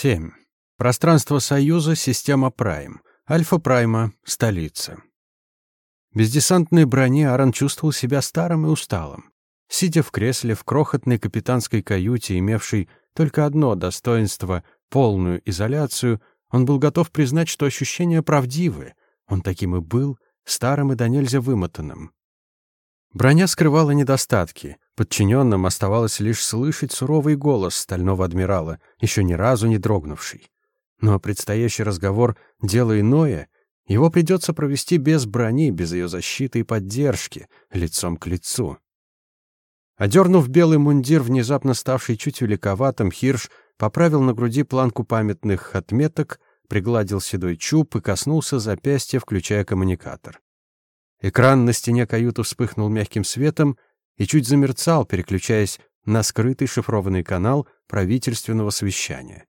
7. Пространство Союза, система Прайм. Альфа-Прайма, столица. Без десантной брони Аарон чувствовал себя старым и усталым. Сидя в кресле в крохотной капитанской каюте, имевшей только одно достоинство — полную изоляцию, он был готов признать, что ощущения правдивы. Он таким и был, старым и до нельзя вымотанным. Броня скрывала недостатки. Подчиненным оставалось лишь слышать суровый голос стального адмирала, еще ни разу не дрогнувший. Но предстоящий разговор — дело иное. Его придется провести без брони, без ее защиты и поддержки, лицом к лицу. Одернув белый мундир, внезапно ставший чуть великоватым, Хирш поправил на груди планку памятных отметок, пригладил седой чуб и коснулся запястья, включая коммуникатор. Экран на стене каюты вспыхнул мягким светом и чуть замерцал, переключаясь на скрытый шифрованный канал правительственного совещания.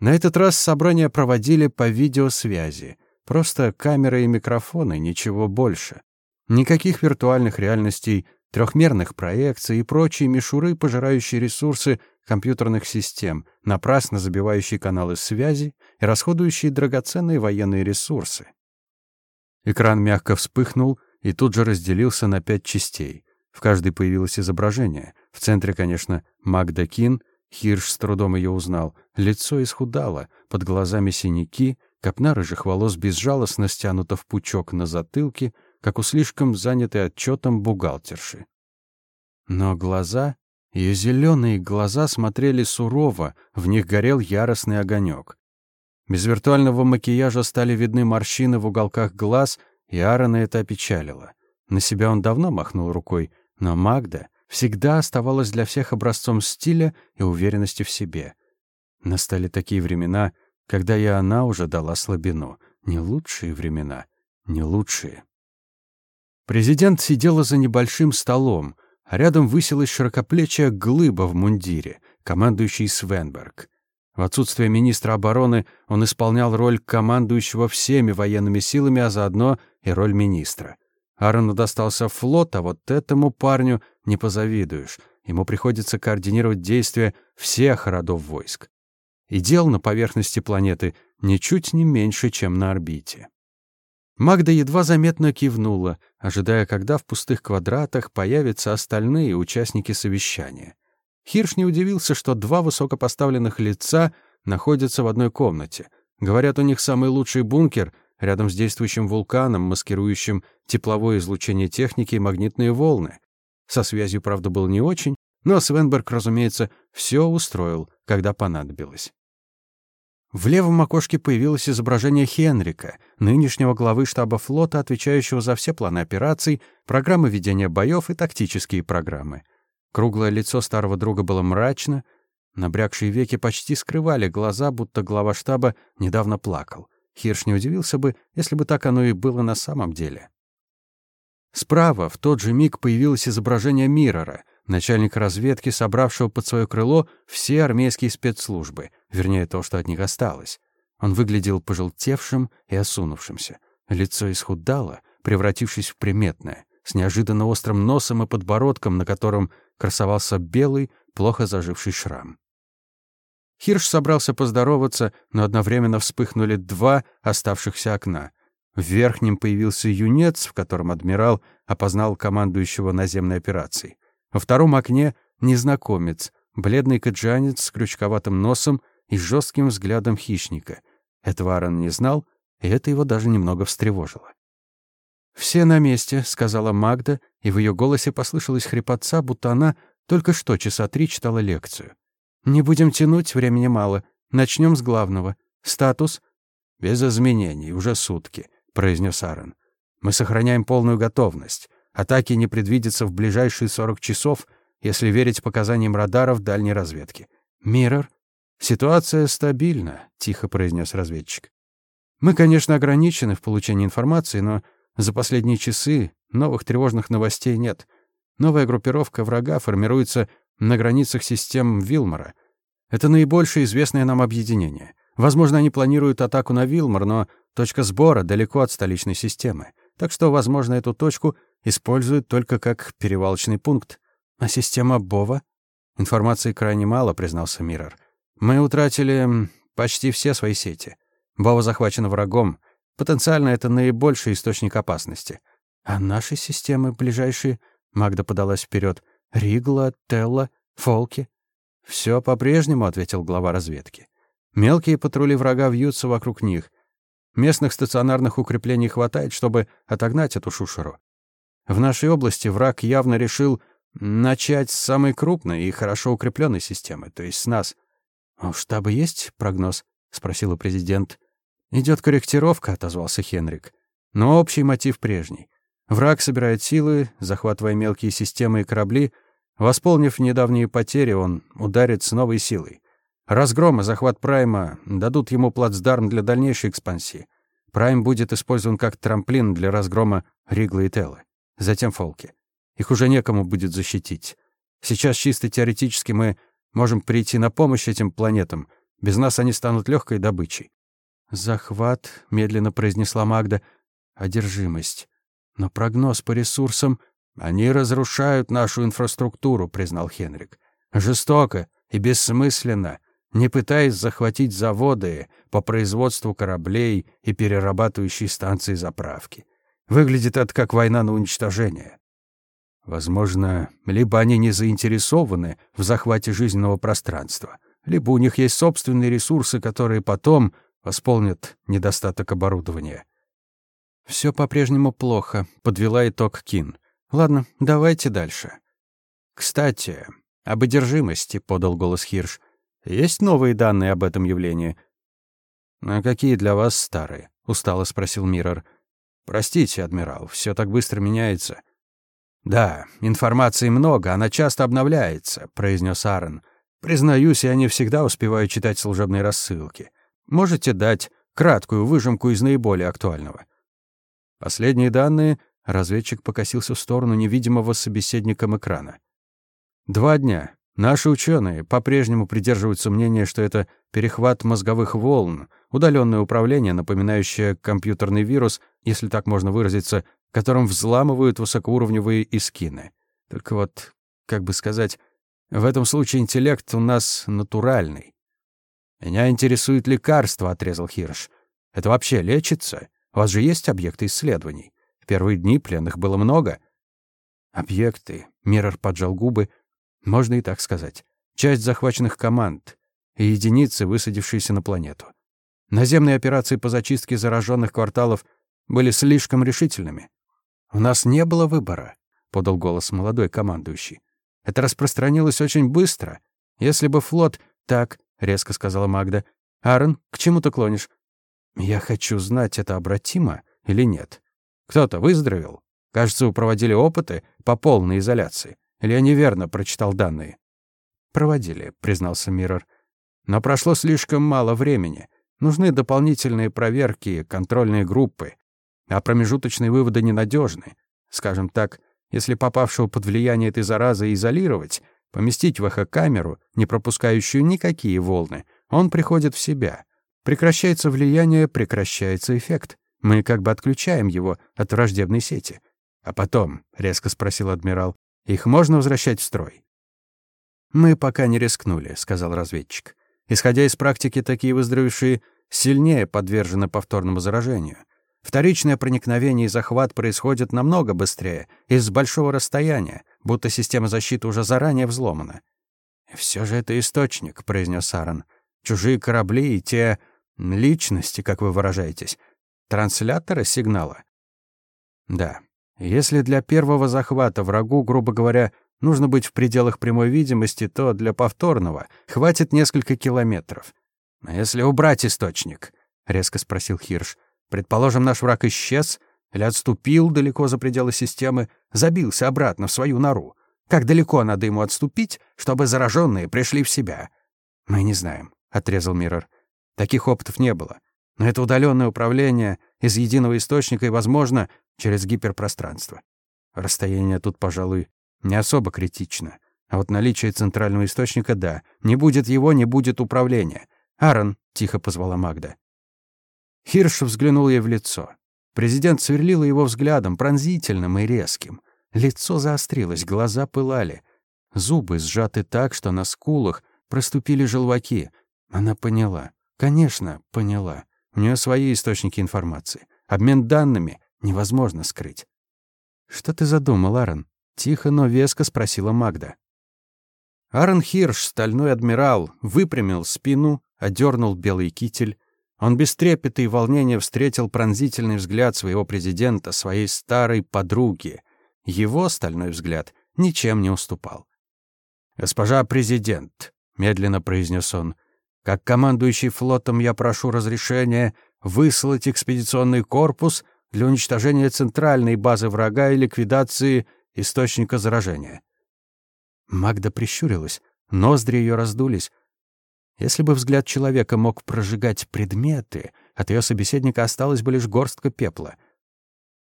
На этот раз собрание проводили по видеосвязи. Просто камеры и микрофоны, ничего больше. Никаких виртуальных реальностей, трехмерных проекций и прочие мишуры, пожирающие ресурсы компьютерных систем, напрасно забивающие каналы связи и расходующие драгоценные военные ресурсы. Экран мягко вспыхнул и тут же разделился на пять частей. В каждой появилось изображение. В центре, конечно, Магда Кин. Хирш с трудом ее узнал. Лицо исхудало, под глазами синяки, копна рыжих волос безжалостно стянута в пучок на затылке, как у слишком занятой отчетом бухгалтерши. Но глаза, ее зеленые глаза смотрели сурово, в них горел яростный огонек. Без виртуального макияжа стали видны морщины в уголках глаз, и Аарона это опечалило. На себя он давно махнул рукой, но Магда всегда оставалась для всех образцом стиля и уверенности в себе. Настали такие времена, когда и она уже дала слабину. Не лучшие времена, не лучшие. Президент сидела за небольшим столом, а рядом высилась широкоплечья глыба в мундире, командующий Свенберг. В отсутствие министра обороны он исполнял роль командующего всеми военными силами, а заодно и роль министра. Аарону достался флот, а вот этому парню не позавидуешь. Ему приходится координировать действия всех родов войск. И дел на поверхности планеты ничуть не меньше, чем на орбите. Магда едва заметно кивнула, ожидая, когда в пустых квадратах появятся остальные участники совещания. Хирш не удивился, что два высокопоставленных лица находятся в одной комнате. Говорят, у них самый лучший бункер рядом с действующим вулканом, маскирующим тепловое излучение техники и магнитные волны. Со связью, правда, был не очень, но Свенберг, разумеется, все устроил, когда понадобилось. В левом окошке появилось изображение Хенрика, нынешнего главы штаба флота, отвечающего за все планы операций, программы ведения боев и тактические программы — Круглое лицо старого друга было мрачно, набрякшие веки почти скрывали глаза, будто глава штаба недавно плакал. Хирш не удивился бы, если бы так оно и было на самом деле. Справа в тот же миг появилось изображение Миррора, начальника разведки, собравшего под свое крыло все армейские спецслужбы, вернее, то, что от них осталось. Он выглядел пожелтевшим и осунувшимся. Лицо исхудало, превратившись в приметное, с неожиданно острым носом и подбородком, на котором красовался белый, плохо заживший шрам. Хирш собрался поздороваться, но одновременно вспыхнули два оставшихся окна. В верхнем появился юнец, в котором адмирал опознал командующего наземной операцией. Во втором окне — незнакомец, бледный каджанец с крючковатым носом и жестким взглядом хищника. Этого не знал, и это его даже немного встревожило. «Все на месте», — сказала Магда, и в ее голосе послышалась хрипотца, будто она только что часа три читала лекцию. «Не будем тянуть, времени мало. Начнем с главного. Статус?» «Без изменений, уже сутки», — произнес Аарон. «Мы сохраняем полную готовность. Атаки не предвидятся в ближайшие 40 часов, если верить показаниям радаров дальней разведки. Миррор?» «Ситуация стабильна», — тихо произнес разведчик. «Мы, конечно, ограничены в получении информации, но за последние часы новых тревожных новостей нет. Новая группировка врага формируется на границах систем Вилмора. Это наибольшее известное нам объединение. Возможно, они планируют атаку на Вилмор, но точка сбора далеко от столичной системы. Так что, возможно, эту точку используют только как перевалочный пункт. А система Бова? Информации крайне мало, признался Миррор. Мы утратили почти все свои сети. Бова захвачена врагом. Потенциально это наибольший источник опасности. А наши системы ближайшие, Магда подалась вперед. Ригла, Телла, Фолки. Все по-прежнему, ответил глава разведки. Мелкие патрули врага вьются вокруг них. Местных стационарных укреплений хватает, чтобы отогнать эту шушеру. В нашей области враг явно решил начать с самой крупной и хорошо укрепленной системы, то есть с нас. «А «У штаба есть прогноз?» — спросила президент. Идет корректировка», — отозвался Хенрик. «Но общий мотив прежний. Враг собирает силы, захватывая мелкие системы и корабли. Восполнив недавние потери, он ударит с новой силой. Разгром и захват Прайма дадут ему плацдарм для дальнейшей экспансии. Прайм будет использован как трамплин для разгрома Ригла и Теллы. Затем Фолки. Их уже некому будет защитить. Сейчас чисто теоретически мы можем прийти на помощь этим планетам. Без нас они станут легкой добычей. «Захват», — медленно произнесла Магда, — «одержимость. Но прогноз по ресурсам...» «Они разрушают нашу инфраструктуру», — признал Хенрик. «Жестоко и бессмысленно, не пытаясь захватить заводы по производству кораблей и перерабатывающие станции заправки. Выглядит это как война на уничтожение. Возможно, либо они не заинтересованы в захвате жизненного пространства, либо у них есть собственные ресурсы, которые потом восполнят недостаток оборудования. Все по-прежнему плохо, подвела итог Кин. Ладно, давайте дальше. Кстати, об одержимости, подал голос Хирш. Есть новые данные об этом явлении? А какие для вас старые? устало спросил Миррор. Простите, адмирал, все так быстро меняется. «Да, информации много, она часто обновляется», — произнес Аарон. «Признаюсь, я не всегда успеваю читать служебные рассылки. Можете дать краткую выжимку из наиболее актуального?» Последние данные разведчик покосился в сторону невидимого собеседником экрана. «Два дня. Наши ученые по-прежнему придерживаются мнения, что это перехват мозговых волн, удаленное управление, напоминающее компьютерный вирус, если так можно выразиться, которым взламывают высокоуровневые искины. Только вот, как бы сказать, в этом случае интеллект у нас натуральный. «Меня интересует лекарство», — отрезал Хирш. «Это вообще лечится? У вас же есть объекты исследований? В первые дни пленных было много». «Объекты», — Миррор поджал губы, — «можно и так сказать. Часть захваченных команд и единицы, высадившиеся на планету. Наземные операции по зачистке зараженных кварталов были слишком решительными. «У нас не было выбора», — подал голос молодой командующий. «Это распространилось очень быстро. Если бы флот...» «Так», — резко сказала Магда. «Аарон, к чему ты клонишь?» «Я хочу знать, это обратимо или нет. Кто-то выздоровел? Кажется, проводили опыты по полной изоляции. Или я неверно прочитал данные?» «Проводили», — признался Миррор. «Но прошло слишком мало времени. Нужны дополнительные проверки, контрольные группы а промежуточные выводы ненадежны. Скажем так, если попавшего под влияние этой заразы изолировать, поместить в эхокамеру, не пропускающую никакие волны, он приходит в себя. Прекращается влияние, прекращается эффект. Мы как бы отключаем его от враждебной сети. А потом, — резко спросил адмирал, — их можно возвращать в строй? «Мы пока не рискнули», — сказал разведчик. «Исходя из практики, такие выздоровевшие сильнее подвержены повторному заражению. Вторичное проникновение и захват происходят намного быстрее, из большого расстояния, будто система защиты уже заранее взломана. «Все же это источник», — произнес Аарон. «Чужие корабли и те личности, как вы выражаетесь, трансляторы сигнала». «Да. Если для первого захвата врагу, грубо говоря, нужно быть в пределах прямой видимости, то для повторного хватит несколько километров. А если убрать источник?» — резко спросил Хирш. Предположим, наш враг исчез или отступил далеко за пределы системы, забился обратно в свою нору. Как далеко надо ему отступить, чтобы зараженные пришли в себя? Мы не знаем, отрезал Миррор. Таких опытов не было. Но это удаленное управление из единого источника и, возможно, через гиперпространство. Расстояние тут, пожалуй, не особо критично. А вот наличие центрального источника — да. Не будет его, не будет управления. «Аарон», — тихо позвала Магда. Хирш взглянул ей в лицо. Президент сверлил его взглядом, пронзительным и резким. Лицо заострилось, глаза пылали. Зубы сжаты так, что на скулах проступили желваки. Она поняла. Конечно, поняла. У нее свои источники информации. Обмен данными невозможно скрыть. «Что ты задумал, Аарон?» — тихо, но веско спросила Магда. Аарон Хирш, стальной адмирал, выпрямил спину, одернул белый китель. Он без трепета и волнения встретил пронзительный взгляд своего президента, своей старой подруги. Его стальной взгляд ничем не уступал. «Госпожа президент», — медленно произнес он, — «как командующий флотом я прошу разрешения выслать экспедиционный корпус для уничтожения центральной базы врага и ликвидации источника заражения. Магда прищурилась, ноздри ее раздулись. Если бы взгляд человека мог прожигать предметы, от ее собеседника осталась бы лишь горстка пепла.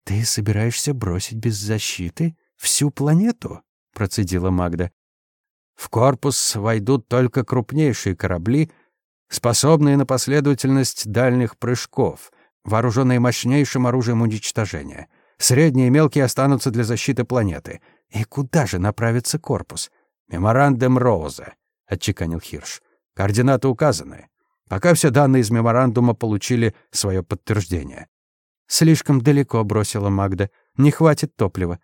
«Ты собираешься бросить без защиты всю планету?» — процедила Магда. «В корпус войдут только крупнейшие корабли, способные на последовательность дальних прыжков, вооруженные мощнейшим оружием уничтожения. Средние и мелкие останутся для защиты планеты. И куда же направится корпус? Меморандум Роуза, отчеканил Хирш. Координаты указаны. Пока все данные из меморандума получили свое подтверждение. Слишком далеко бросила Магда. Не хватит топлива.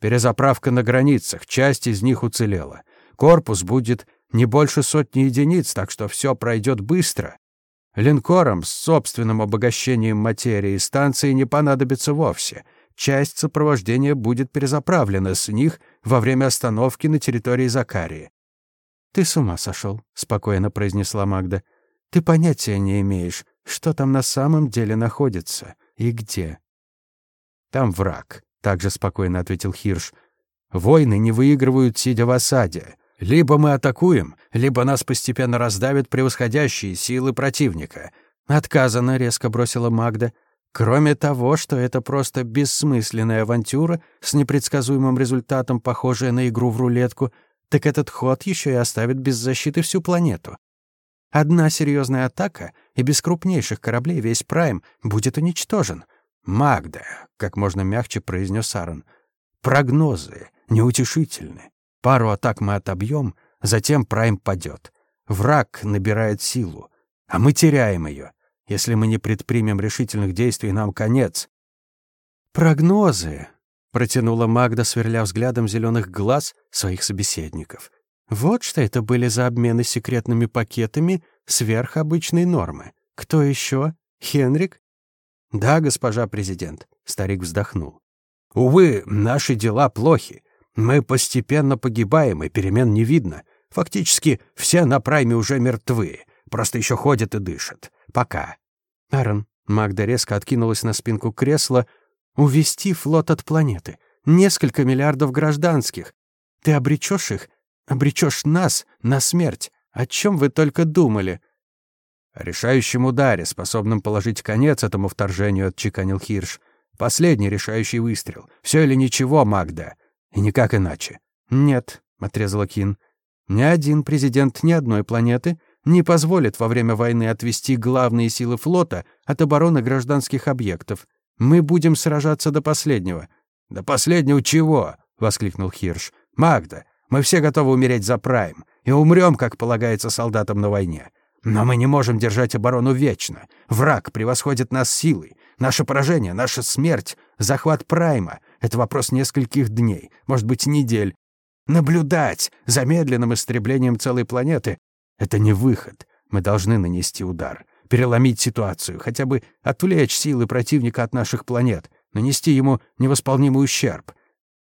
Перезаправка на границах, часть из них уцелела. Корпус будет не больше сотни единиц, так что все пройдет быстро. Линкорам с собственным обогащением материи станции не понадобится вовсе — часть сопровождения будет перезаправлена с них во время остановки на территории Закарии. «Ты с ума сошел», — спокойно произнесла Магда. «Ты понятия не имеешь, что там на самом деле находится и где». «Там враг», — также спокойно ответил Хирш. «Войны не выигрывают, сидя в осаде. Либо мы атакуем, либо нас постепенно раздавят превосходящие силы противника». «Отказано», — резко бросила Магда. Кроме того, что это просто бессмысленная авантюра с непредсказуемым результатом, похожая на игру в рулетку, так этот ход еще и оставит без защиты всю планету. Одна серьезная атака, и без крупнейших кораблей весь Прайм будет уничтожен. «Магда», — как можно мягче произнес Аарон, — «прогнозы неутешительны. Пару атак мы отобьем, затем Прайм падет. Враг набирает силу, а мы теряем ее. Если мы не предпримем решительных действий, нам конец. Прогнозы, протянула Магда, сверля взглядом зеленых глаз своих собеседников. Вот что это были за обмены секретными пакетами сверх обычной нормы. Кто еще? Хенрик? Да, госпожа президент, старик вздохнул. Увы, наши дела плохи. Мы постепенно погибаем, и перемен не видно. Фактически все на прайме уже мертвы, просто еще ходят и дышат. Пока. Аарон, Магда резко откинулась на спинку кресла, увести флот от планеты. Несколько миллиардов гражданских. Ты обречешь их, обречешь нас на смерть. О чем вы только думали? О решающем ударе, способном положить конец этому вторжению, отчеканил Хирш. Последний решающий выстрел. Все или ничего, Магда. И никак иначе. Нет, отрезала Кин. Ни один президент ни одной планеты не позволит во время войны отвести главные силы флота от обороны гражданских объектов. Мы будем сражаться до последнего». «До последнего чего?» — воскликнул Хирш. «Магда, мы все готовы умереть за Прайм и умрем, как полагается солдатам на войне. Но мы не можем держать оборону вечно. Враг превосходит нас силой. Наше поражение, наша смерть, захват Прайма — это вопрос нескольких дней, может быть, недель. Наблюдать за медленным истреблением целой планеты это не выход. Мы должны нанести удар, переломить ситуацию, хотя бы отвлечь силы противника от наших планет, нанести ему невосполнимый ущерб.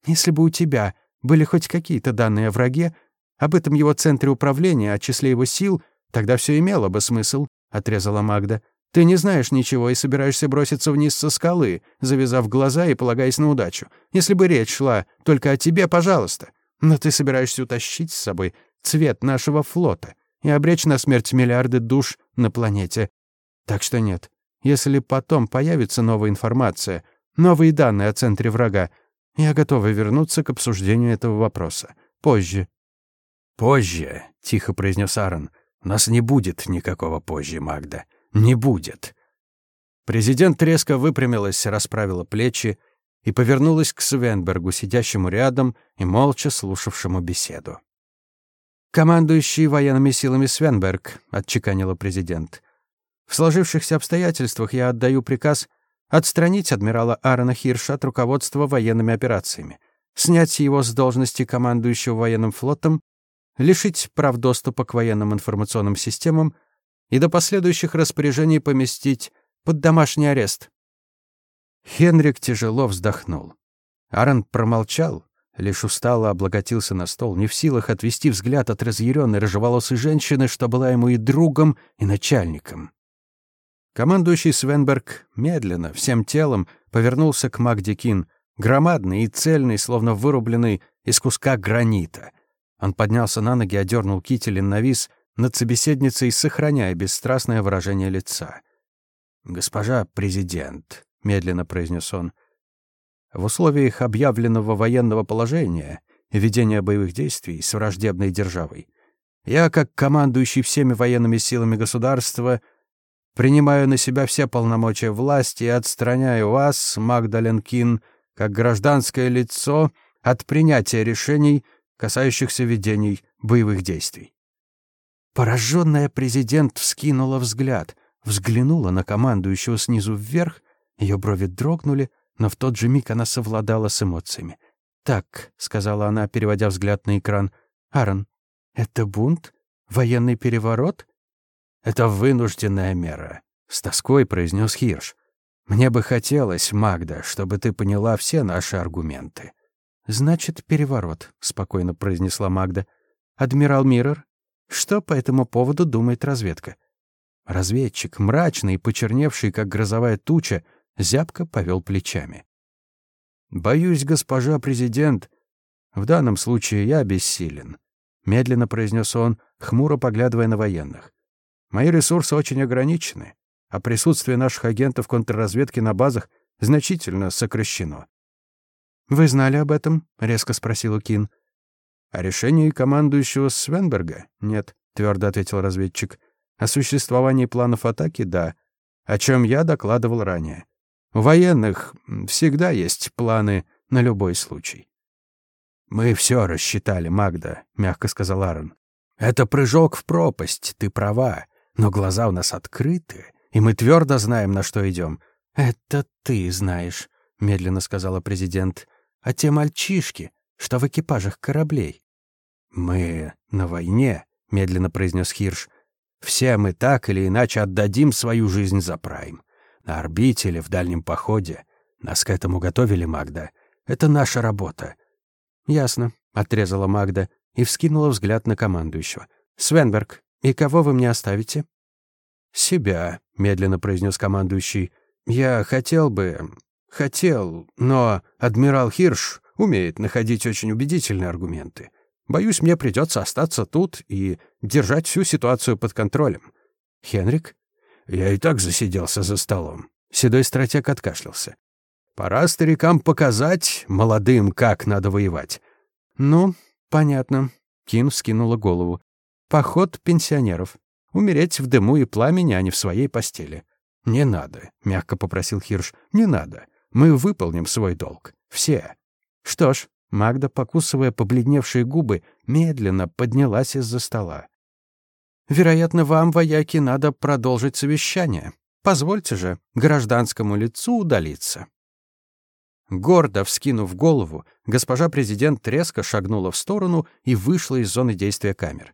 Если бы у тебя были хоть какие-то данные о враге, об этом его центре управления, о числе его сил, тогда все имело бы смысл, — отрезала Магда. Ты не знаешь ничего и собираешься броситься вниз со скалы, завязав глаза и полагаясь на удачу. Если бы речь шла только о тебе, пожалуйста. Но ты собираешься утащить с собой цвет нашего флота и обречь на смерть миллиарды душ на планете. Так что нет. Если потом появится новая информация, новые данные о центре врага, я готова вернуться к обсуждению этого вопроса. Позже. «Позже», — тихо произнес Аарон. «У нас не будет никакого позже, Магда. Не будет». Президент резко выпрямилась, расправила плечи и повернулась к Свенбергу, сидящему рядом и молча слушавшему беседу. «Командующий военными силами Свенберг», — отчеканила президент. «В сложившихся обстоятельствах я отдаю приказ отстранить адмирала Аарона Хирша от руководства военными операциями, снять его с должности командующего военным флотом, лишить прав доступа к военным информационным системам и до последующих распоряжений поместить под домашний арест». Хенрик тяжело вздохнул. Аарон промолчал, лишь устало облаготился на стол, не в силах отвести взгляд от разъяренной рыжеволосой женщины, что была ему и другом, и начальником. Командующий Свенберг медленно, всем телом, повернулся к Магдикин, громадный и цельный, словно вырубленный из куска гранита. Он поднялся на ноги, одернул китель и навис над собеседницей, сохраняя бесстрастное выражение лица. «Госпожа президент», — медленно произнес он, — в условиях объявленного военного положения и ведения боевых действий с враждебной державой я, как командующий всеми военными силами государства, принимаю на себя все полномочия власти и отстраняю вас, Магдален Кин, как гражданское лицо от принятия решений, касающихся ведений боевых действий. Пораженная президент вскинула взгляд, взглянула на командующего снизу вверх, ее брови дрогнули, но в тот же миг она совладала с эмоциями. «Так», — сказала она, переводя взгляд на экран, — «Аарон, это бунт? Военный переворот?» «Это вынужденная мера», — с тоской произнес Хирш. «Мне бы хотелось, Магда, чтобы ты поняла все наши аргументы». «Значит, переворот», — спокойно произнесла Магда. «Адмирал Миррор, что по этому поводу думает разведка?» Разведчик, мрачный и почерневший, как грозовая туча, зябко повел плечами. «Боюсь, госпожа президент, в данном случае я бессилен», — медленно произнес он, хмуро поглядывая на военных. «Мои ресурсы очень ограничены, а присутствие наших агентов контрразведки на базах значительно сокращено». «Вы знали об этом?» — резко спросил Кин. «О решении командующего Свенберга? Нет», — твердо ответил разведчик. «О существовании планов атаки? Да. О чем я докладывал ранее. У военных всегда есть планы на любой случай. «Мы все рассчитали, Магда», — мягко сказал Аарон. «Это прыжок в пропасть, ты права, но глаза у нас открыты, и мы твердо знаем, на что идем». «Это ты знаешь», — медленно сказала президент. «А те мальчишки, что в экипажах кораблей?» «Мы на войне», — медленно произнес Хирш. «Все мы так или иначе отдадим свою жизнь за Прайм на орбите или в дальнем походе. Нас к этому готовили, Магда. Это наша работа». «Ясно», — отрезала Магда и вскинула взгляд на командующего. «Свенберг, и кого вы мне оставите?» «Себя», — медленно произнес командующий. «Я хотел бы... хотел, но адмирал Хирш умеет находить очень убедительные аргументы. Боюсь, мне придется остаться тут и держать всю ситуацию под контролем. Хенрик?» Я и так засиделся за столом. Седой стратег откашлялся. Пора старикам показать, молодым, как надо воевать. Ну, понятно. Кин вскинула голову. Поход пенсионеров. Умереть в дыму и пламени, а не в своей постели. Не надо, мягко попросил Хирш. Не надо. Мы выполним свой долг. Все. Что ж, Магда, покусывая побледневшие губы, медленно поднялась из-за стола. Вероятно, вам, вояки, надо продолжить совещание. Позвольте же гражданскому лицу удалиться». Гордо вскинув голову, госпожа президент резко шагнула в сторону и вышла из зоны действия камер.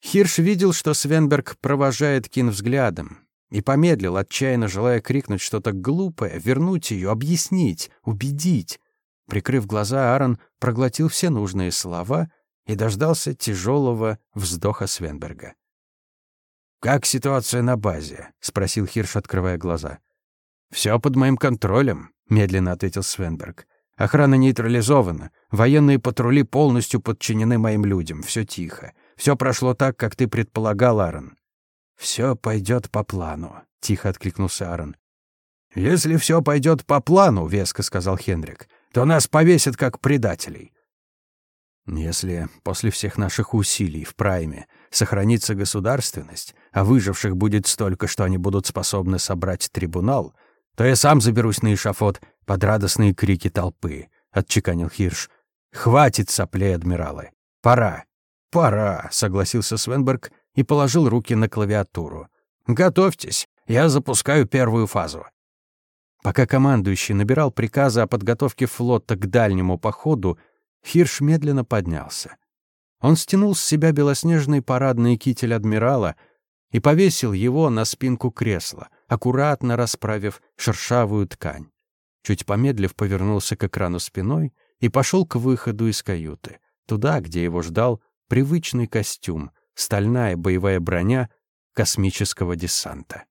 Хирш видел, что Свенберг провожает Кин взглядом, и помедлил, отчаянно желая крикнуть что-то глупое, вернуть ее, объяснить, убедить. Прикрыв глаза, Аарон проглотил все нужные слова и дождался тяжелого вздоха Свенберга. «Как ситуация на базе?» — спросил Хирш, открывая глаза. «Все под моим контролем», — медленно ответил Свенберг. «Охрана нейтрализована. Военные патрули полностью подчинены моим людям. Все тихо. Все прошло так, как ты предполагал, Аарон». «Все пойдет по плану», — тихо откликнулся Аарон. «Если все пойдет по плану», — веско сказал Хенрик, «то нас повесят как предателей». «Если после всех наших усилий в прайме сохранится государственность, а выживших будет столько, что они будут способны собрать трибунал, то я сам заберусь на эшафот под радостные крики толпы», — отчеканил Хирш. «Хватит соплей, адмиралы. Пора. «Пора», — согласился Свенберг и положил руки на клавиатуру. «Готовьтесь, я запускаю первую фазу». Пока командующий набирал приказы о подготовке флота к дальнему походу, Хирш медленно поднялся. Он стянул с себя белоснежный парадный китель адмирала и повесил его на спинку кресла, аккуратно расправив шершавую ткань. Чуть помедлив, повернулся к экрану спиной и пошел к выходу из каюты, туда, где его ждал привычный костюм, стальная боевая броня космического десанта.